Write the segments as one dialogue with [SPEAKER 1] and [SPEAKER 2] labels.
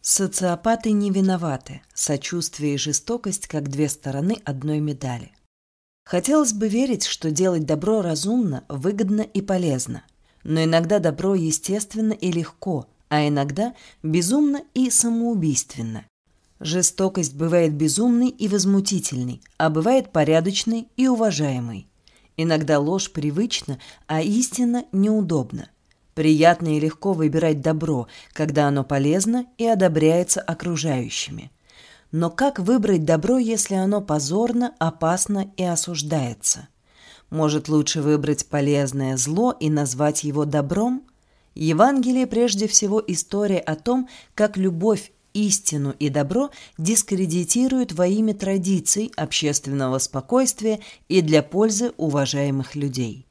[SPEAKER 1] Социопаты не виноваты. Сочувствие и жестокость как две стороны одной медали. Хотелось бы верить, что делать добро разумно, выгодно и полезно. Но иногда добро естественно и легко, а иногда безумно и самоубийственно. Жестокость бывает безумной и возмутительной, а бывает порядочной и уважаемой. Иногда ложь привычна, а истина неудобна. Приятно и легко выбирать добро, когда оно полезно и одобряется окружающими. Но как выбрать добро, если оно позорно, опасно и осуждается? Может, лучше выбрать полезное зло и назвать его добром? Евангелие прежде всего история о том, как любовь, истину и добро дискредитируют во имя традиций, общественного спокойствия и для пользы уважаемых людей.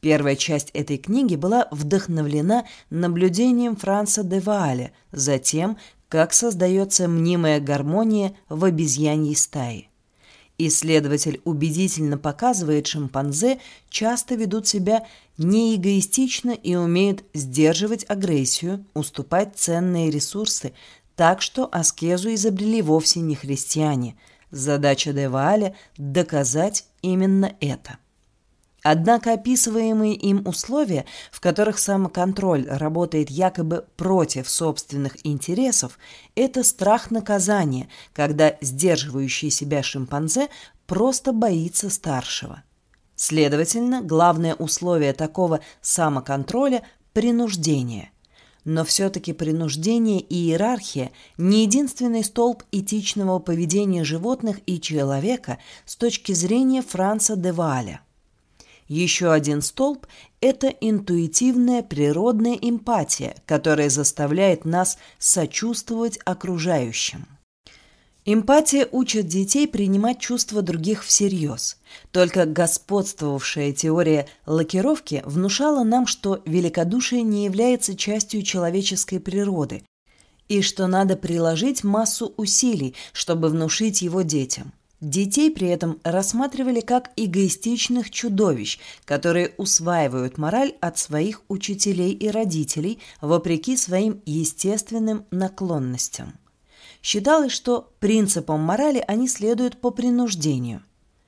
[SPEAKER 1] Первая часть этой книги была вдохновлена наблюдением Франца де Вааля за тем, как создается мнимая гармония в обезьяньей стае. Исследователь убедительно показывает, шимпанзе часто ведут себя неэгоистично и умеют сдерживать агрессию, уступать ценные ресурсы, так что аскезу изобрели вовсе не христиане. Задача Девааля – доказать именно это. Однако описываемые им условия, в которых самоконтроль работает якобы против собственных интересов, это страх наказания, когда сдерживающий себя шимпанзе просто боится старшего. Следовательно, главное условие такого самоконтроля – принуждение. Но все-таки принуждение и иерархия – не единственный столб этичного поведения животных и человека с точки зрения Франца де Вааля – еще один столб – это интуитивная природная эмпатия, которая заставляет нас сочувствовать окружающим. Эмпатия учит детей принимать чувства других всерьез. Только господствовавшая теория лакировки внушала нам, что великодушие не является частью человеческой природы и что надо приложить массу усилий, чтобы внушить его детям. Детей при этом рассматривали как эгоистичных чудовищ, которые усваивают мораль от своих учителей и родителей вопреки своим естественным наклонностям. Считалось, что принципам морали они следуют по принуждению.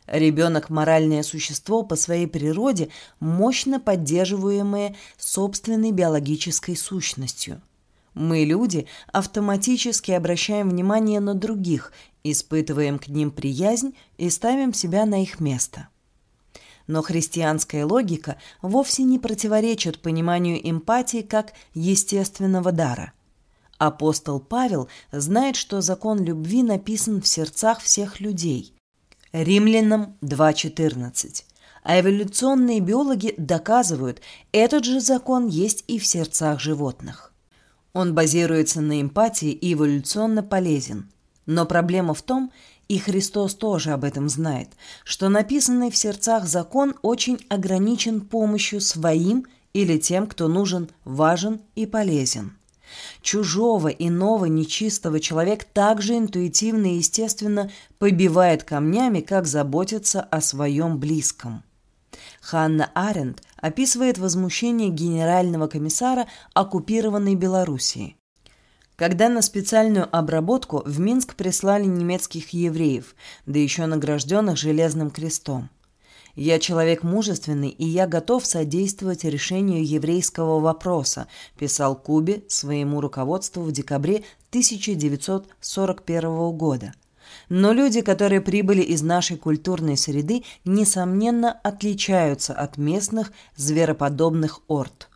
[SPEAKER 1] Ребенок – моральное существо по своей природе, мощно поддерживаемое собственной биологической сущностью – мы, люди, автоматически обращаем внимание на других, испытываем к ним приязнь и ставим себя на их место. Но христианская логика вовсе не противоречит пониманию эмпатии как естественного дара. Апостол Павел знает, что закон любви написан в сердцах всех людей. Римлянам 2.14. А эволюционные биологи доказывают, этот же закон есть и в сердцах животных. Он базируется на эмпатии и эволюционно полезен. Но проблема в том, и Христос тоже об этом знает, что написанный в сердцах закон очень ограничен помощью своим или тем, кто нужен, важен и полезен. Чужого, иного, нечистого человек также интуитивно и естественно побивает камнями, как заботится о своем близком. Ханна Аренд описывает возмущение генерального комиссара оккупированной Белоруссии. Когда на специальную обработку в Минск прислали немецких евреев, да еще награжденных Железным крестом. «Я человек мужественный, и я готов содействовать решению еврейского вопроса», писал Куби своему руководству в декабре 1941 года – но люди, которые прибыли из нашей культурной среды, несомненно отличаются от местных звероподобных орд.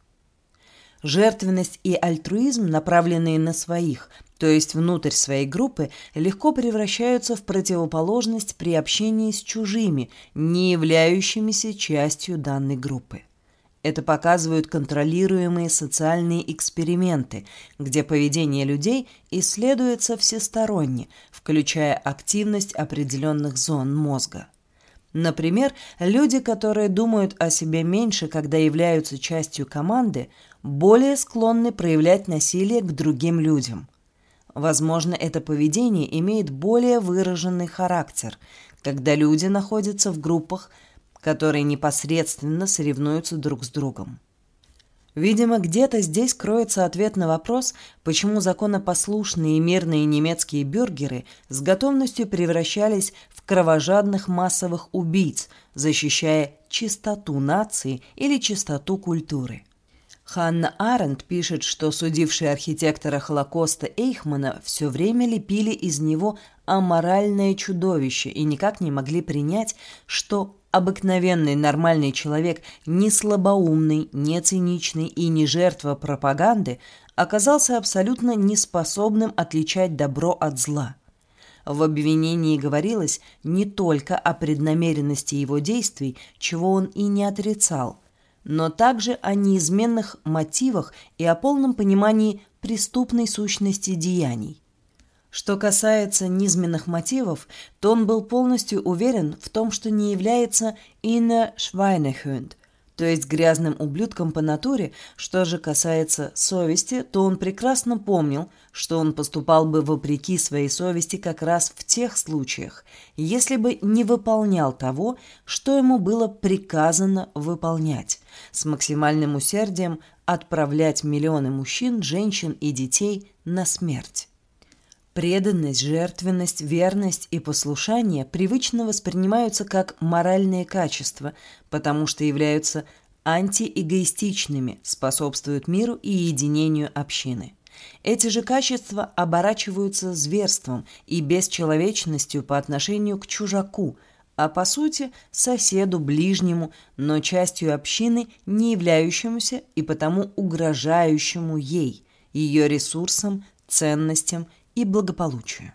[SPEAKER 1] Жертвенность и альтруизм, направленные на своих, то есть внутрь своей группы, легко превращаются в противоположность при общении с чужими, не являющимися частью данной группы. Это показывают контролируемые социальные эксперименты, где поведение людей исследуется всесторонне, включая активность определенных зон мозга. Например, люди, которые думают о себе меньше, когда являются частью команды, более склонны проявлять насилие к другим людям. Возможно, это поведение имеет более выраженный характер, когда люди находятся в группах – которые непосредственно соревнуются друг с другом. Видимо, где-то здесь кроется ответ на вопрос, почему законопослушные и мирные немецкие бюргеры с готовностью превращались в кровожадных массовых убийц, защищая чистоту нации или чистоту культуры. Ханна Аренд пишет, что судившие архитектора Холокоста Эйхмана все время лепили из него аморальное чудовище и никак не могли принять, что обыкновенный нормальный человек, не слабоумный, не циничный и не жертва пропаганды, оказался абсолютно неспособным отличать добро от зла. В обвинении говорилось не только о преднамеренности его действий, чего он и не отрицал, но также о неизменных мотивах и о полном понимании преступной сущности деяний. Что касается низменных мотивов, то он был полностью уверен в том, что не является «inner Schweinehund», то есть грязным ублюдком по натуре. Что же касается совести, то он прекрасно помнил, что он поступал бы вопреки своей совести как раз в тех случаях, если бы не выполнял того, что ему было приказано выполнять, с максимальным усердием отправлять миллионы мужчин, женщин и детей на смерть. Преданность, жертвенность, верность и послушание привычно воспринимаются как моральные качества, потому что являются антиэгоистичными, способствуют миру и единению общины. Эти же качества оборачиваются зверством и бесчеловечностью по отношению к чужаку, а по сути соседу ближнему, но частью общины, не являющемуся и потому угрожающему ей, ее ресурсам, ценностям и благополучию.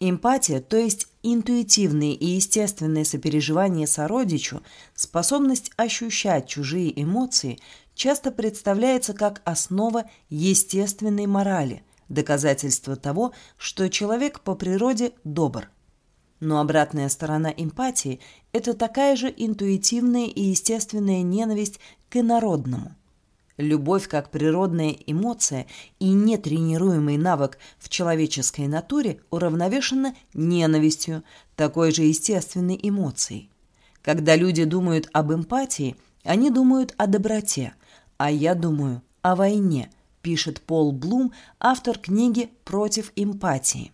[SPEAKER 1] Эмпатия, то есть интуитивные и естественные сопереживания сородичу, способность ощущать чужие эмоции, часто представляется как основа естественной морали, доказательство того, что человек по природе добр. Но обратная сторона эмпатии – это такая же интуитивная и естественная ненависть к инородному – Любовь как природная эмоция и нетренируемый навык в человеческой натуре уравновешена ненавистью, такой же естественной эмоцией. Когда люди думают об эмпатии, они думают о доброте, а я думаю о войне, пишет Пол Блум, автор книги «Против эмпатии».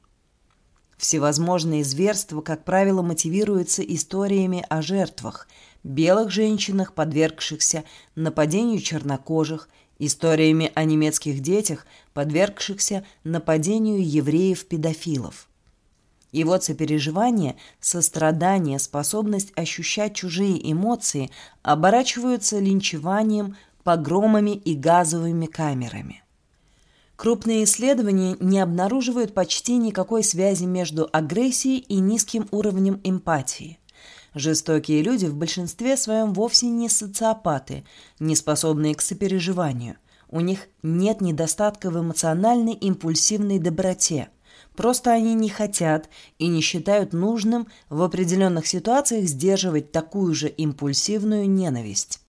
[SPEAKER 1] Всевозможные зверства, как правило, мотивируются историями о жертвах – белых женщинах, подвергшихся нападению чернокожих, историями о немецких детях, подвергшихся нападению евреев-педофилов. Вот сопереживание, сострадание, способность ощущать чужие эмоции оборачиваются линчеванием, погромами и газовыми камерами. Крупные исследования не обнаруживают почти никакой связи между агрессией и низким уровнем эмпатии. Жестокие люди в большинстве своем вовсе не социопаты, не способные к сопереживанию. У них нет недостатка в эмоциональной импульсивной доброте. Просто они не хотят и не считают нужным в определенных ситуациях сдерживать такую же импульсивную ненависть.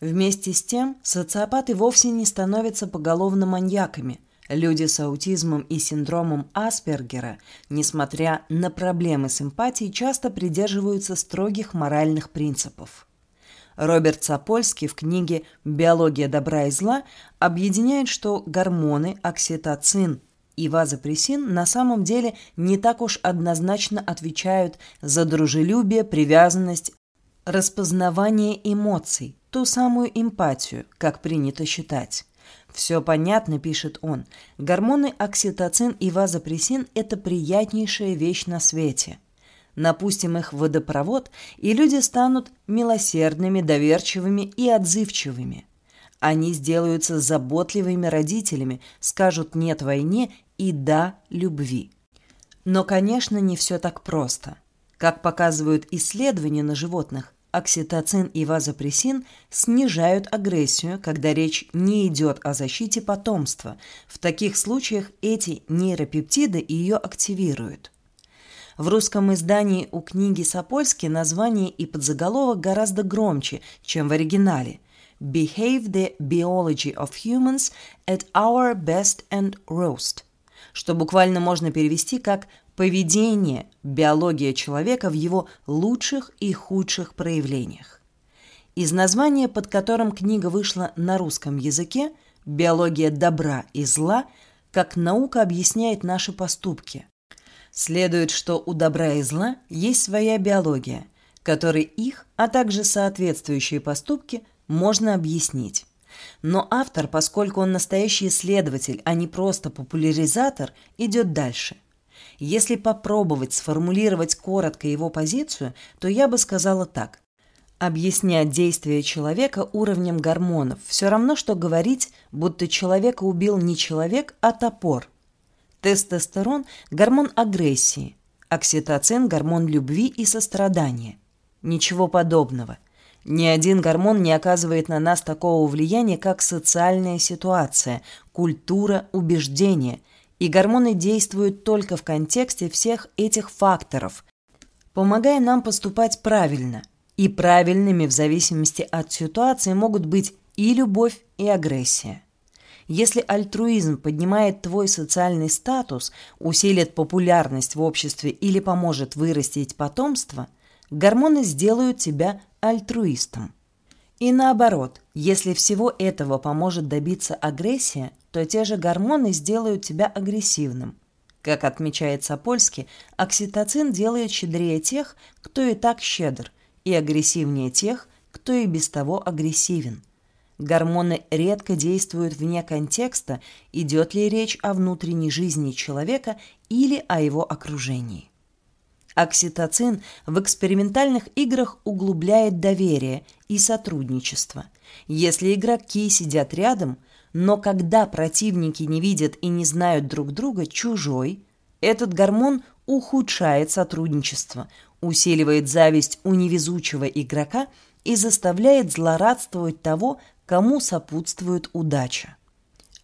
[SPEAKER 1] Вместе с тем, социопаты вовсе не становятся поголовно маньяками – Люди с аутизмом и синдромом Аспергера, несмотря на проблемы с эмпатией, часто придерживаются строгих моральных принципов. Роберт Сапольский в книге «Биология добра и зла» объединяет, что гормоны окситоцин и вазопрессин на самом деле не так уж однозначно отвечают за дружелюбие, привязанность, распознавание эмоций, ту самую эмпатию, как принято считать. Все понятно, пишет он. Гормоны окситоцин и вазопрессин – это приятнейшая вещь на свете. Напустим их в водопровод, и люди станут милосердными, доверчивыми и отзывчивыми. Они сделаются заботливыми родителями, скажут «нет» войне и «да» любви. Но, конечно, не все так просто. Как показывают исследования на животных, окситоцин и вазопрессин снижают агрессию, когда речь не идет о защите потомства. В таких случаях эти нейропептиды ее активируют. В русском издании у книги Сапольски название и подзаголовок гораздо громче, чем в оригинале. «Behave the biology of humans at our best and roast», что буквально можно перевести как Поведение – биология человека в его лучших и худших проявлениях. Из названия, под которым книга вышла на русском языке, «Биология добра и зла», как наука объясняет наши поступки. Следует, что у добра и зла есть своя биология, которой их, а также соответствующие поступки можно объяснить. Но автор, поскольку он настоящий исследователь, а не просто популяризатор, идет дальше. Если попробовать сформулировать коротко его позицию, то я бы сказала так. Объяснять действия человека уровнем гормонов все равно, что говорить, будто человека убил не человек, а топор. Тестостерон – гормон агрессии, окситоцин – гормон любви и сострадания. Ничего подобного. Ни один гормон не оказывает на нас такого влияния, как социальная ситуация, культура, убеждения. И гормоны действуют только в контексте всех этих факторов, помогая нам поступать правильно – и правильными в зависимости от ситуации могут быть и любовь, и агрессия. Если альтруизм поднимает твой социальный статус, усилит популярность в обществе или поможет вырастить потомство, гормоны сделают тебя альтруистом. И наоборот, если всего этого поможет добиться агрессия, то те же гормоны сделают тебя агрессивным. Как отмечает Сапольский, окситоцин делает щедрее тех, кто и так щедр – и агрессивнее тех, кто и без того агрессивен. Гормоны редко действуют вне контекста, идет ли речь о внутренней жизни человека или о его окружении. Окситоцин в экспериментальных играх углубляет доверие и сотрудничество. Если игроки сидят рядом, но когда противники не видят и не знают друг друга, чужой, этот гормон ухудшает сотрудничество, усиливает зависть у невезучего игрока и заставляет злорадствовать того, кому сопутствует удача.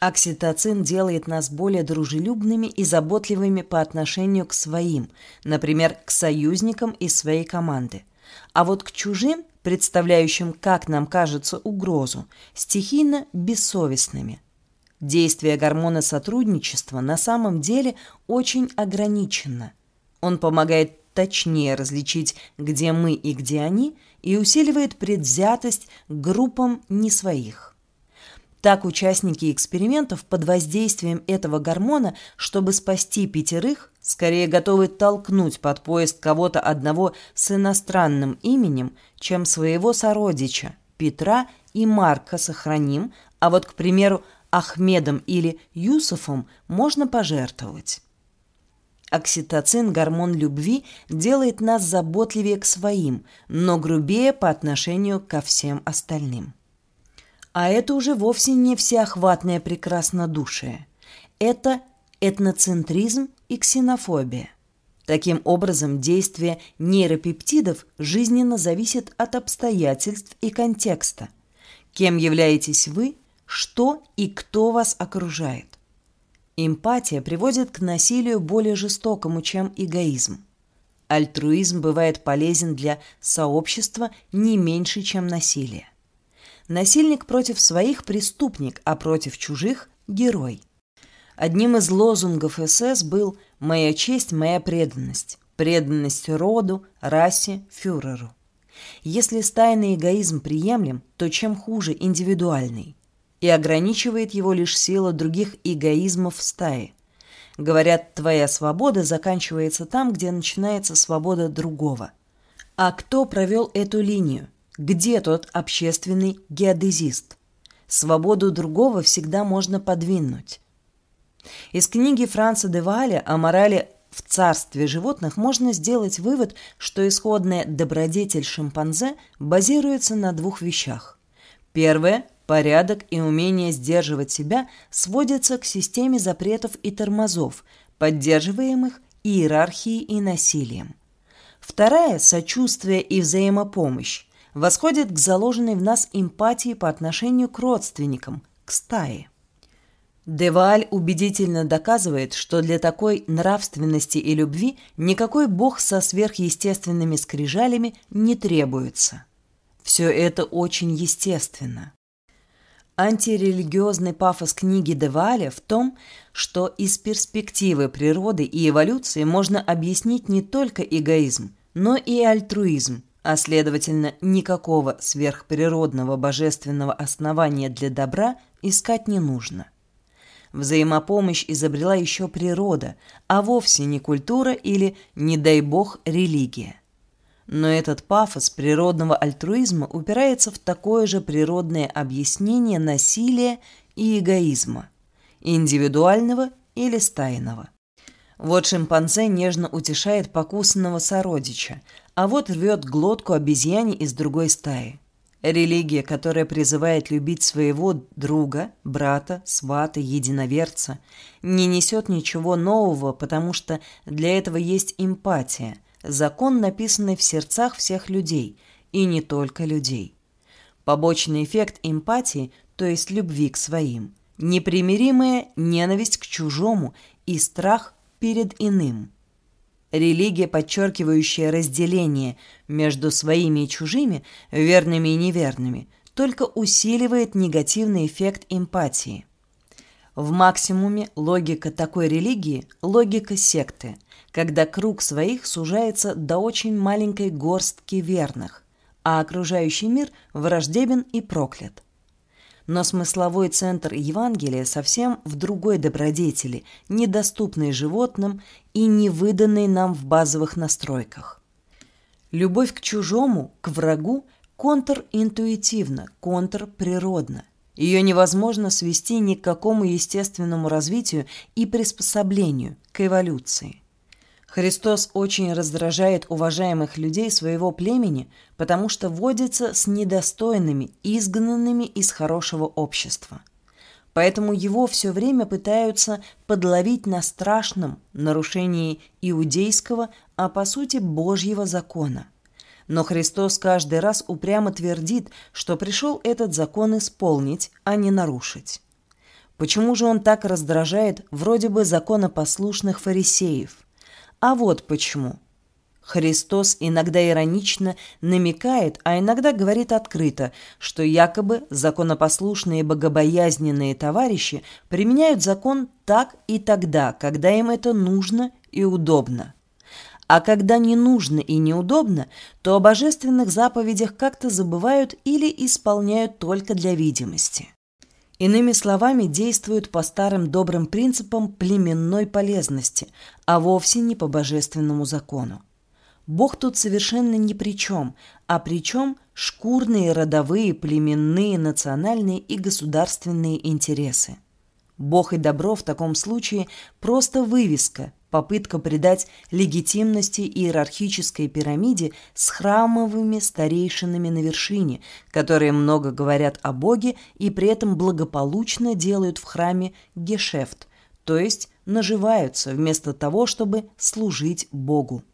[SPEAKER 1] Окситоцин делает нас более дружелюбными и заботливыми по отношению к своим, например, к союзникам из своей команды. А вот к чужим, представляющим, как нам кажется, угрозу, стихийно бессовестными. Действие гормона сотрудничества на самом деле очень ограничено. Он помогает точнее различить, где мы и где они, и усиливает предвзятость группам не своих. Так участники экспериментов под воздействием этого гормона, чтобы спасти пятерых, скорее готовы толкнуть под поезд кого-то одного с иностранным именем, чем своего сородича, Петра и Марка сохраним, а вот, к примеру, Ахмедом или Юсуфом можно пожертвовать. Окситоцин, гормон любви, делает нас заботливее к своим, но грубее по отношению ко всем остальным. А это уже вовсе не всеохватное прекраснодушие. Это этноцентризм и ксенофобия. Таким образом, действие нейропептидов жизненно зависит от обстоятельств и контекста. Кем являетесь вы, что и кто вас окружает. Эмпатия приводит к насилию более жестокому, чем эгоизм. Альтруизм бывает полезен для сообщества не меньше, чем насилие. Насильник против своих – преступник, а против чужих – герой. Одним из лозунгов СС был «Моя честь, моя преданность». Преданность роду, расе, фюреру. Если стайный эгоизм приемлем, то чем хуже индивидуальный? и ограничивает его лишь сила других эгоизмов в стае. Говорят, твоя свобода заканчивается там, где начинается свобода другого. А кто провел эту линию? Где тот общественный геодезист? Свободу другого всегда можно подвинуть. Из книги Франца де Валя о морали в царстве животных можно сделать вывод, что исходная добродетель шимпанзе базируется на двух вещах. Первое Порядок и умение сдерживать себя сводятся к системе запретов и тормозов, поддерживаемых иерархией и насилием. Вторая – сочувствие и взаимопомощь, восходит к заложенной в нас эмпатии по отношению к родственникам, к стае. Деваль убедительно доказывает, что для такой нравственности и любви никакой бог со сверхъестественными скрижалями не требуется. Все это очень естественно. Антирелигиозный пафос книги Деваля в том, что из перспективы природы и эволюции можно объяснить не только эгоизм, но и альтруизм, а следовательно никакого сверхприродного божественного основания для добра искать не нужно. Взаимопомощь изобрела еще природа, а вовсе не культура или, не дай бог, религия. Но этот пафос природного альтруизма упирается в такое же природное объяснение насилия и эгоизма, индивидуального или стайного. Вот шимпанзе нежно утешает покусанного сородича, а вот рвет глотку обезьяне из другой стаи. Религия, которая призывает любить своего друга, брата, свата, единоверца, не несет ничего нового, потому что для этого есть эмпатия, закон, написанный в сердцах всех людей, и не только людей. Побочный эффект эмпатии, то есть любви к своим, непримиримая ненависть к чужому и страх перед иным. Религия, подчеркивающая разделение между своими и чужими, верными и неверными, только усиливает негативный эффект эмпатии. В максимуме логика такой религии – логика секты, когда круг своих сужается до очень маленькой горстки верных, а окружающий мир враждебен и проклят но смысловой центр Евангелия совсем в другой добродетели, недоступной животным и не выданной нам в базовых настройках. Любовь к чужому, к врагу контринтуитивна, контрприродна. Ее невозможно свести ни к какому естественному развитию и приспособлению, к эволюции. Христос очень раздражает уважаемых людей своего племени, потому что водится с недостойными, изгнанными из хорошего общества. Поэтому его все время пытаются подловить на страшном нарушении иудейского, а по сути Божьего закона. Но Христос каждый раз упрямо твердит, что пришел этот закон исполнить, а не нарушить. Почему же он так раздражает вроде бы законопослушных фарисеев – а вот почему. Христос иногда иронично намекает, а иногда говорит открыто, что якобы законопослушные богобоязненные товарищи применяют закон так и тогда, когда им это нужно и удобно. А когда не нужно и неудобно, то о божественных заповедях как-то забывают или исполняют только для видимости. Иными словами, действуют по старым добрым принципам племенной полезности, а вовсе не по божественному закону. Бог тут совершенно ни при чем, а при чем шкурные, родовые, племенные, национальные и государственные интересы. Бог и добро в таком случае просто вывеска, попытка придать легитимности иерархической пирамиде с храмовыми старейшинами на вершине, которые много говорят о Боге и при этом благополучно делают в храме гешефт, то есть наживаются вместо того, чтобы служить Богу.